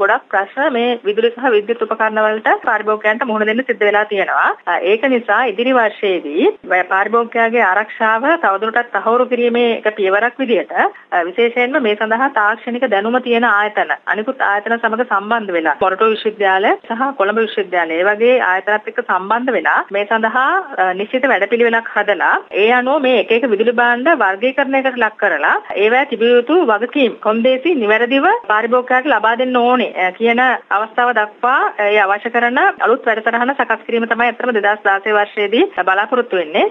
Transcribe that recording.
ගොඩක් ප්‍රශ්න මේ විදුලි සහ විද්‍යුත් උපකරණ වලට පාරිභෝගිකයන්ට මුහුණ දෙන්න සිද්ධ වෙලා තියෙනවා. ඒක නිසා ඉදිරි වර්ෂයේදී පාරිභෝගිකයාගේ ආරක්ෂාව තවදුරටත් තහවුරු කිරීමේ එක පියවරක් විදිහට විශේෂයෙන්ම මේ සඳහා තාක්ෂණික දැනුම තියෙන ආයතන අනිකුත් ආයතන සමග සම්බන්ධ වෙලා මොරටු විශ්වවිද්‍යාලය සහ කොළඹ විශ්වවිද්‍යාලය වගේ ආයතනත් එක්ක සම්බන්ධ වෙලා මේ සඳහා නිශ්චිත වැඩපිළිවෙලක් හදලා ඒ අනුව මේ එක එක විදුලි භාණ්ඩ වර්ගීකරණයකට ලක් කරලා ඒවැ තිබිය යුතු වගකීම් කොන්දේසි නිවැරදිව පාරිභෝගිකයාට ලබා දෙන්න ඕනේ Eh, කියන අවස්ථාව දක්වා eh, ඒ අවශ්‍ය කරන අලුත් වැඩසටහන සකස් කිරීම තමයි අත්‍තරම 2016 වර්ෂයේදී බලාපොරොත්තු වෙන්නේ.